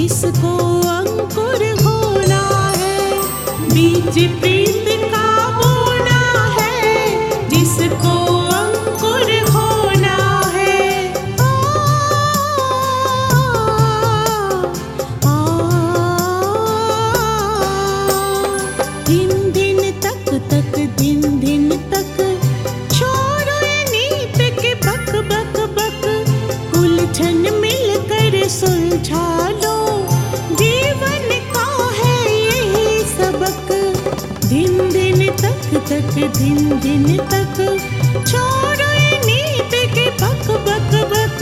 जिसको अंकुर होना है बीज प्रीत का बोना है जिसको अंकुर होना है आ, आ, आ, दिन दिन तक तक दिन दिन दिन तक तक, दिन दिन तक। छोड़ो नीत के बक बक बक।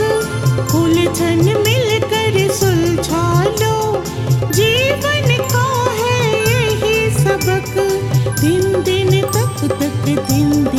मिलकर सुलझा लो जीवन का है यही सबक। दिन दिन तक तक दिन दिन